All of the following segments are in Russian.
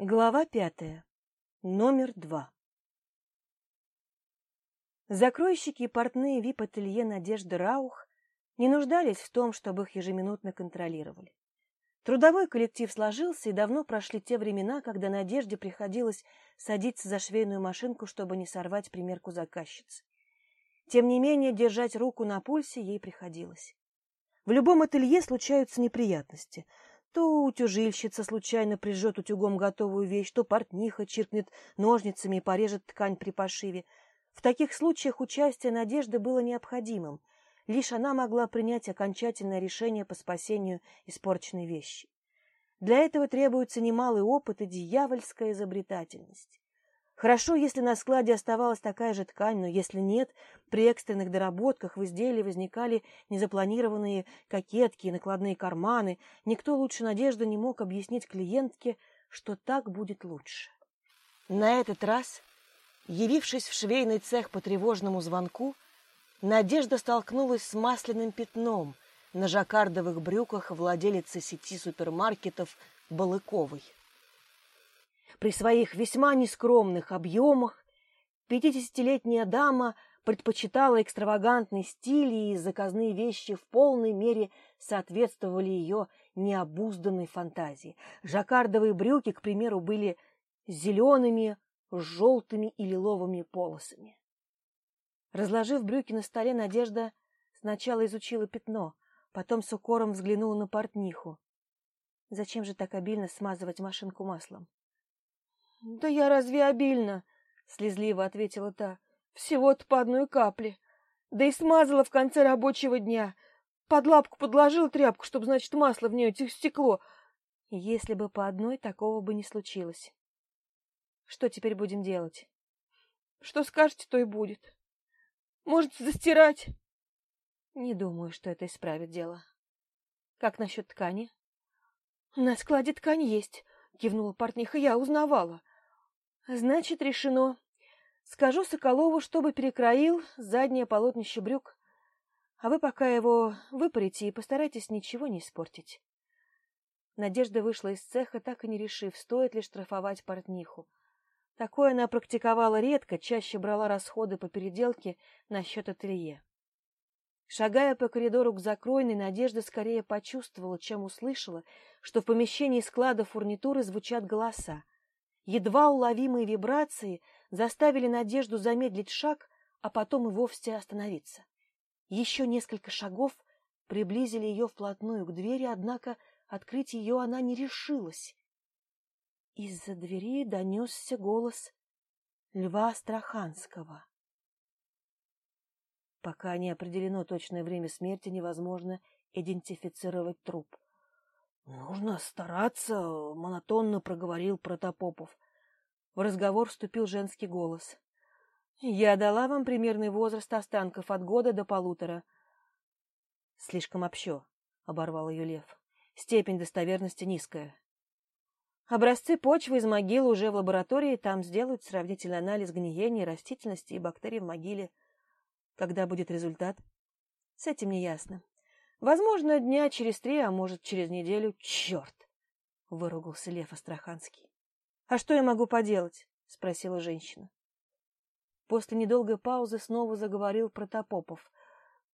Глава пятая. Номер два. Закройщики и портные вип-ателье Надежды Раух не нуждались в том, чтобы их ежеминутно контролировали. Трудовой коллектив сложился, и давно прошли те времена, когда Надежде приходилось садиться за швейную машинку, чтобы не сорвать примерку заказчицы. Тем не менее, держать руку на пульсе ей приходилось. В любом ателье случаются неприятности – то утюжильщица случайно прижжет утюгом готовую вещь, то портниха чиркнет ножницами и порежет ткань при пошиве. В таких случаях участие Надежды было необходимым. Лишь она могла принять окончательное решение по спасению испорченной вещи. Для этого требуется немалый опыт и дьявольская изобретательность. Хорошо, если на складе оставалась такая же ткань, но если нет, при экстренных доработках в изделии возникали незапланированные кокетки и накладные карманы. Никто лучше Надежды не мог объяснить клиентке, что так будет лучше. На этот раз, явившись в швейный цех по тревожному звонку, Надежда столкнулась с масляным пятном на жаккардовых брюках владелицы сети супермаркетов Балыковой. При своих весьма нескромных объемах пятидесятилетняя дама предпочитала экстравагантный стиль, и заказные вещи в полной мере соответствовали ее необузданной фантазии. Жаккардовые брюки, к примеру, были зелеными, желтыми и лиловыми полосами. Разложив брюки на столе, Надежда сначала изучила пятно, потом с укором взглянула на портниху. Зачем же так обильно смазывать машинку маслом? «Да я разве обильно?» — слезливо ответила та. «Всего-то по одной капле. Да и смазала в конце рабочего дня. Под лапку подложила тряпку, чтобы, значит, масло в нее стекло. Если бы по одной, такого бы не случилось. Что теперь будем делать?» «Что скажете, то и будет. Может, застирать?» «Не думаю, что это исправит дело. Как насчет ткани?» «На складе ткань есть», — кивнула портниха. «Я узнавала». Значит, решено. Скажу Соколову, чтобы перекроил заднее полотнище брюк. А вы пока его выпарите и постарайтесь ничего не испортить. Надежда вышла из цеха, так и не решив, стоит ли штрафовать портниху. Такое она практиковала редко, чаще брала расходы по переделке на счет ателье. Шагая по коридору к закройной, Надежда скорее почувствовала, чем услышала, что в помещении склада фурнитуры звучат голоса. Едва уловимые вибрации заставили Надежду замедлить шаг, а потом и вовсе остановиться. Еще несколько шагов приблизили ее вплотную к двери, однако открыть ее она не решилась. Из-за двери донесся голос Льва Астраханского. Пока не определено точное время смерти, невозможно идентифицировать труп. Нужно стараться, монотонно проговорил Протопопов. В разговор вступил женский голос. Я дала вам примерный возраст останков от года до полутора. Слишком общо, оборвал ее Лев. Степень достоверности низкая. Образцы почвы из могилы уже в лаборатории, там сделают сравнительный анализ гниения растительности и бактерий в могиле. Когда будет результат? С этим не ясно. Возможно, дня через три, а может, через неделю. Черт! — выругался Лев Астраханский. — А что я могу поделать? — спросила женщина. После недолгой паузы снова заговорил Протопопов.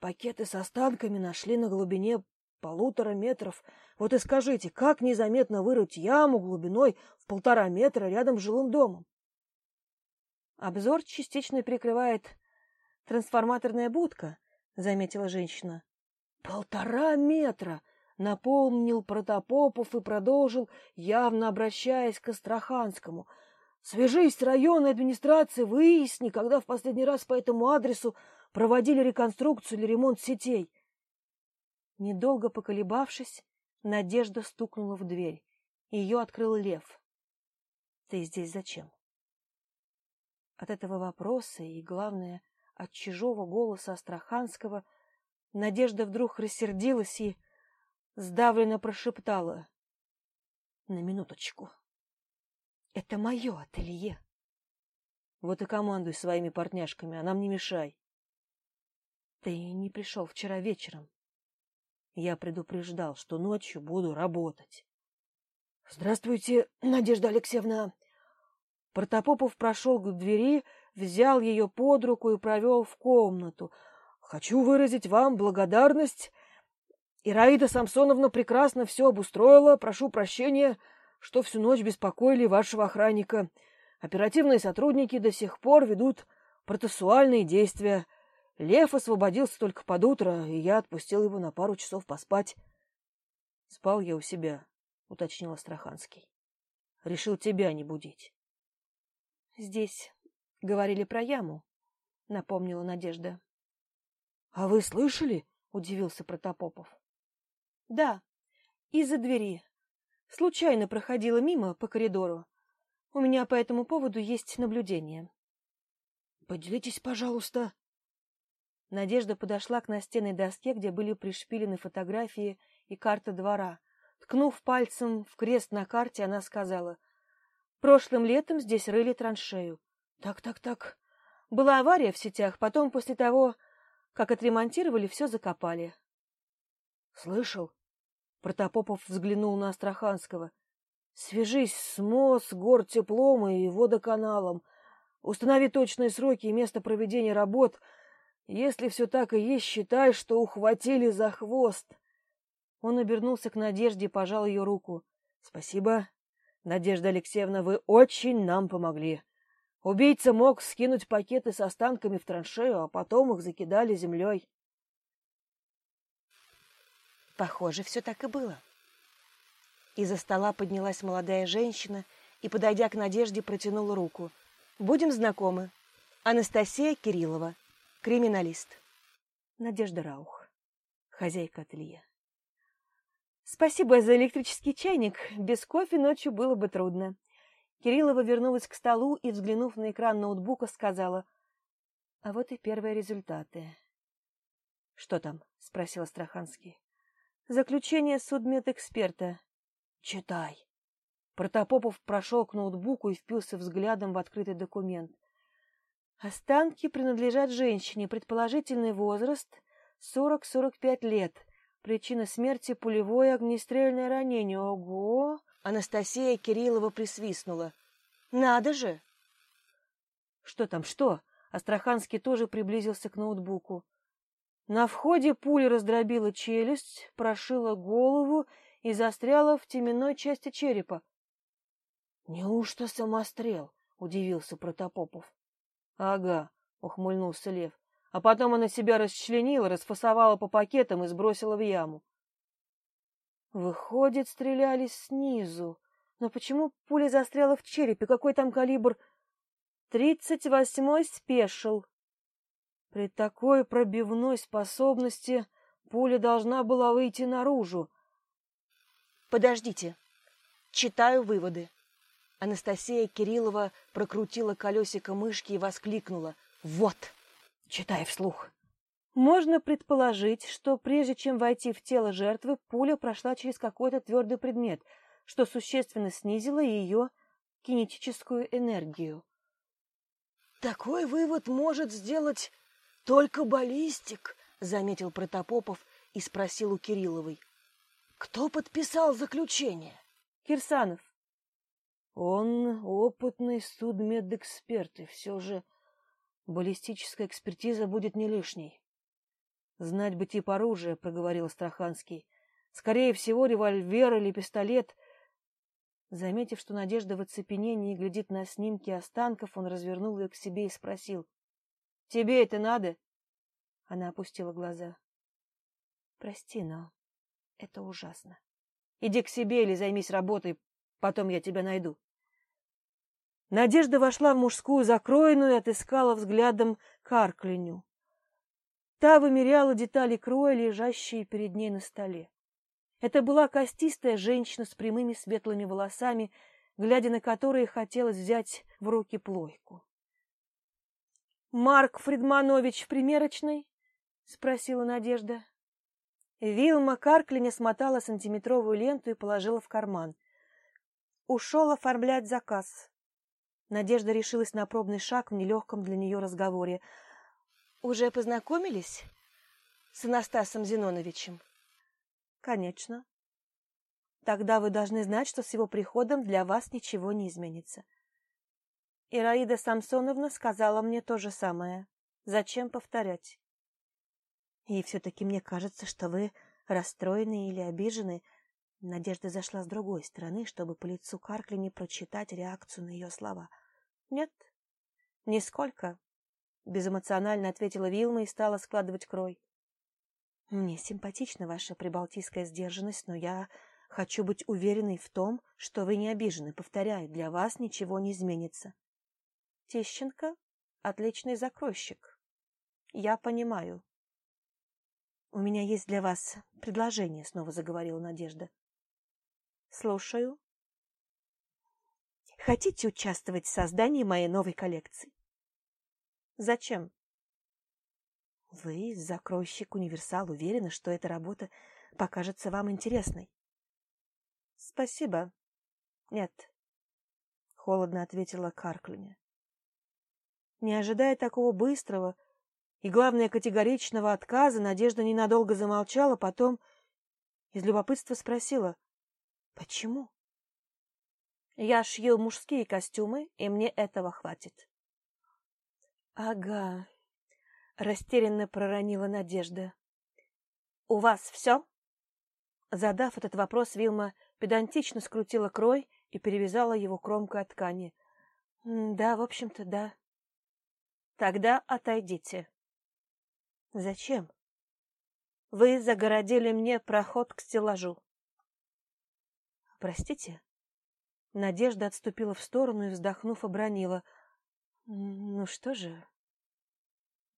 Пакеты с останками нашли на глубине полутора метров. Вот и скажите, как незаметно вырыть яму глубиной в полтора метра рядом с жилым домом? Обзор частично прикрывает трансформаторная будка, — заметила женщина. Полтора метра! Напомнил Протопопов и продолжил, явно обращаясь к Астраханскому. Свяжись с районной администрацией, выясни, когда в последний раз по этому адресу проводили реконструкцию или ремонт сетей. Недолго поколебавшись, Надежда стукнула в дверь. Ее открыл Лев. — Ты здесь зачем? От этого вопроса и, главное, от чужого голоса Астраханского — Надежда вдруг рассердилась и сдавленно прошептала. — На минуточку. — Это мое ателье. — Вот и командуй своими партняшками, а нам не мешай. — Ты не пришел вчера вечером. Я предупреждал, что ночью буду работать. Здравствуйте, Надежда Алексеевна. Протопопов прошел к двери, взял ее под руку и провел в комнату. Хочу выразить вам благодарность. Ираида Самсоновна прекрасно все обустроила. Прошу прощения, что всю ночь беспокоили вашего охранника. Оперативные сотрудники до сих пор ведут процессуальные действия. Лев освободился только под утро, и я отпустил его на пару часов поспать. — Спал я у себя, — уточнил Астраханский. — Решил тебя не будить. — Здесь говорили про яму, — напомнила Надежда. — А вы слышали? — удивился Протопопов. — Да, из-за двери. Случайно проходила мимо по коридору. У меня по этому поводу есть наблюдение. — Поделитесь, пожалуйста. Надежда подошла к настенной доске, где были пришпилены фотографии и карта двора. Ткнув пальцем в крест на карте, она сказала, «Прошлым летом здесь рыли траншею. Так, так, так. Была авария в сетях, потом, после того, как отремонтировали, все закопали». «Слышал?» Протопопов взглянул на Астраханского. «Свяжись с МОЗ, гортеплом и водоканалом. Установи точные сроки и место проведения работ — если все так и есть, считай, что ухватили за хвост. Он обернулся к Надежде и пожал ее руку. — Спасибо, Надежда Алексеевна, вы очень нам помогли. Убийца мог скинуть пакеты с останками в траншею, а потом их закидали землей. Похоже, все так и было. Из-за стола поднялась молодая женщина и, подойдя к Надежде, протянула руку. «Будем знакомы. Анастасия Кириллова, Криминалист. Надежда Раух. Хозяйка ателье. Спасибо за электрический чайник. Без кофе ночью было бы трудно. Кириллова вернулась к столу и, взглянув на экран ноутбука, сказала, «А вот и первые результаты». «Что там?» — спросил Астраханский. «Заключение судмедэксперта». «Читай». Протопопов прошел к ноутбуку и впился взглядом в открытый документ. Останки принадлежат женщине, предположительный возраст 40-45 лет. Причина смерти – пулевое огнестрельное ранение. Ого! Анастасия Кириллова присвистнула. Надо же! Что там, что? Астраханский тоже приблизился к ноутбуку. На входе пуля раздробила челюсть, прошила голову и застряла в теменной части черепа. — Неужто самострел? — удивился Протопопов. Ага, ухмыльнулся Лев. А потом она себя расчленила, расфасовала по пакетам и сбросила в яму. Выходит, стреляли снизу. Но почему пуля застряла в черепе? Какой там калибр? Тридцать восьмой спешил. При такой пробивной способности пуля должна была выйти наружу. Подождите. Читаю выводы. Анастасия Кириллова прокрутила колесико мышки и воскликнула. «Вот!» читая вслух. Можно предположить, что прежде чем войти в тело жертвы, пуля прошла через какой-то твердый предмет, что существенно снизило ее кинетическую энергию. «Такой вывод может сделать только баллистик», — заметил Протопопов и спросил у Кирилловой. «Кто подписал заключение?» «Кирсанов», он опытный судмедэксперт, и все же баллистическая экспертиза будет не лишней. Знать бы тип оружия, проговорил Страханский. Скорее всего, револьвер или пистолет. Заметив, что Надежда в оцепенении глядит на снимки останков, он развернул ее к себе и спросил. — Тебе это надо? Она опустила глаза. — Прости, но это ужасно. Иди к себе или займись работой, Потом я тебя найду. Надежда вошла в мужскую закроенную и отыскала взглядом Карклиню. Та вымеряла детали кроя, лежащие перед ней на столе. Это была костистая женщина с прямыми светлыми волосами, глядя на которые хотелось взять в руки плойку. — Марк Фредманович в примерочной? — спросила Надежда. Вилма Карклиня смотала сантиметровую ленту и положила в карман. Ушел оформлять заказ. Надежда решилась на пробный шаг в нелегком для нее разговоре. «Уже познакомились с Анастасом Зиноновичем?» «Конечно». Тогда вы должны знать, что с его приходом для вас ничего не изменится. Ираида Самсоновна сказала мне то же самое. Зачем повторять? И все-таки мне кажется, что вы расстроены или обижены. Надежда зашла с другой стороны, чтобы по лицу Каркли не прочитать реакцию на ее слова. Нет, нисколько. Безэмоционально ответила Вилма и стала складывать крой. Мне симпатична ваша прибалтийская сдержанность, но я хочу быть уверенной в том, что вы не обижены. Повторяю, для вас ничего не изменится. Тищенко — отличный закройщик. Я понимаю. У меня есть для вас предложение, снова заговорила Надежда. Слушаю. Хотите участвовать в создании моей новой коллекции? Зачем? Вы, закройщик универсал, уверены, что эта работа покажется вам интересной? Спасибо. Нет. Холодно ответила Карклине. Не ожидая такого быстрого и, главное, категоричного отказа, Надежда ненадолго замолчала, потом из любопытства спросила, «Почему?» «Я шью мужские костюмы, и мне этого хватит». «Ага», — растерянно проронила Надежда. «У вас все?» Задав этот вопрос, Вилма педантично скрутила крой и перевязала его кромкой от ткани. «Да, в общем-то, да». «Тогда отойдите». «Зачем?» «Вы загородили мне проход к стеллажу». «Простите?» Надежда отступила в сторону и, вздохнув, обронила — ну что же,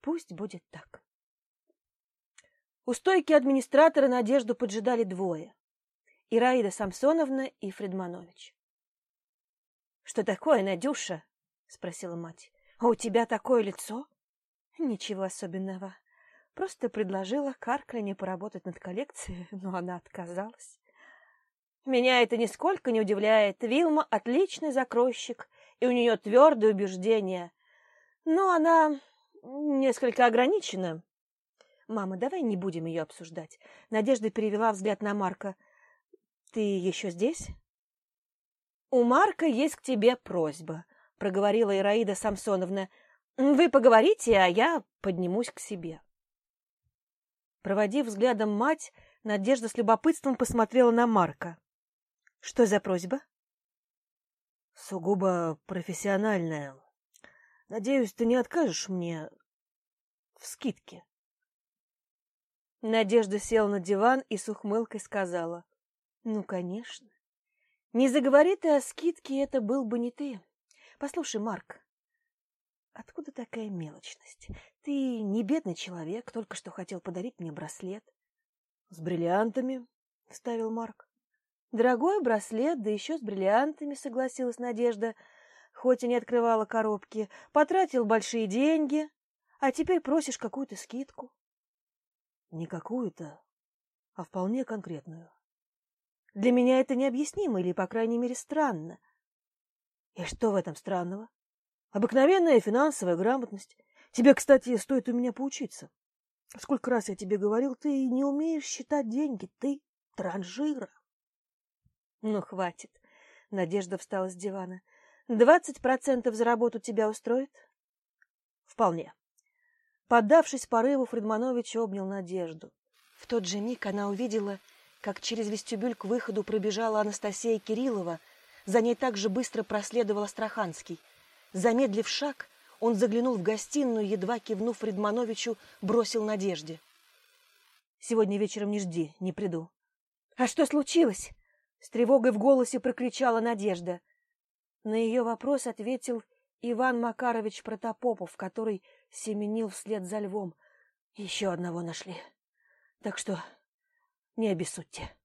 пусть будет так. У стойки администратора Надежду поджидали двое. Ираида Самсоновна и Фредманович. — Что такое, Надюша? — спросила мать. — А у тебя такое лицо? — Ничего особенного. Просто предложила Карклине поработать над коллекцией, но она отказалась. Меня это нисколько не удивляет. Вилма — отличный закройщик и у нее твердое убеждение. Но она несколько ограничена. Мама, давай не будем ее обсуждать. Надежда перевела взгляд на Марка. Ты еще здесь? У Марка есть к тебе просьба, проговорила Ираида Самсоновна. Вы поговорите, а я поднимусь к себе. Проводив взглядом мать, Надежда с любопытством посмотрела на Марка. Что за просьба? Сугубо профессиональная. Надеюсь, ты не откажешь мне в скидке. Надежда села на диван и с ухмылкой сказала. — Ну, конечно. Не заговори ты о скидке, это был бы не ты. Послушай, Марк, откуда такая мелочность? Ты не бедный человек, только что хотел подарить мне браслет. — С бриллиантами, — вставил Марк. Дорогой браслет, да еще с бриллиантами, согласилась Надежда, хоть и не открывала коробки. Потратил большие деньги, а теперь просишь какую-то скидку. Не какую-то, а вполне конкретную. Для меня это необъяснимо или, по крайней мере, странно. И что в этом странного? Обыкновенная финансовая грамотность. Тебе, кстати, стоит у меня поучиться. Сколько раз я тебе говорил, ты не умеешь считать деньги, ты транжира. Ну, хватит. Надежда встала с дивана. Двадцать процентов за работу тебя устроит? Вполне. Поддавшись порыву, Фредманович обнял Надежду. В тот же миг она увидела, как через вестибюль к выходу пробежала Анастасия Кириллова, за ней также быстро проследовал Астраханский. Замедлив шаг, он заглянул в гостиную, едва кивнув Фредмановичу, бросил Надежде. «Сегодня вечером не жди, не приду». «А что случилось?» С тревогой в голосе прокричала Надежда. На ее вопрос ответил Иван Макарович Протопопов, который семенил вслед за львом. Еще одного нашли. Так что не обессудьте.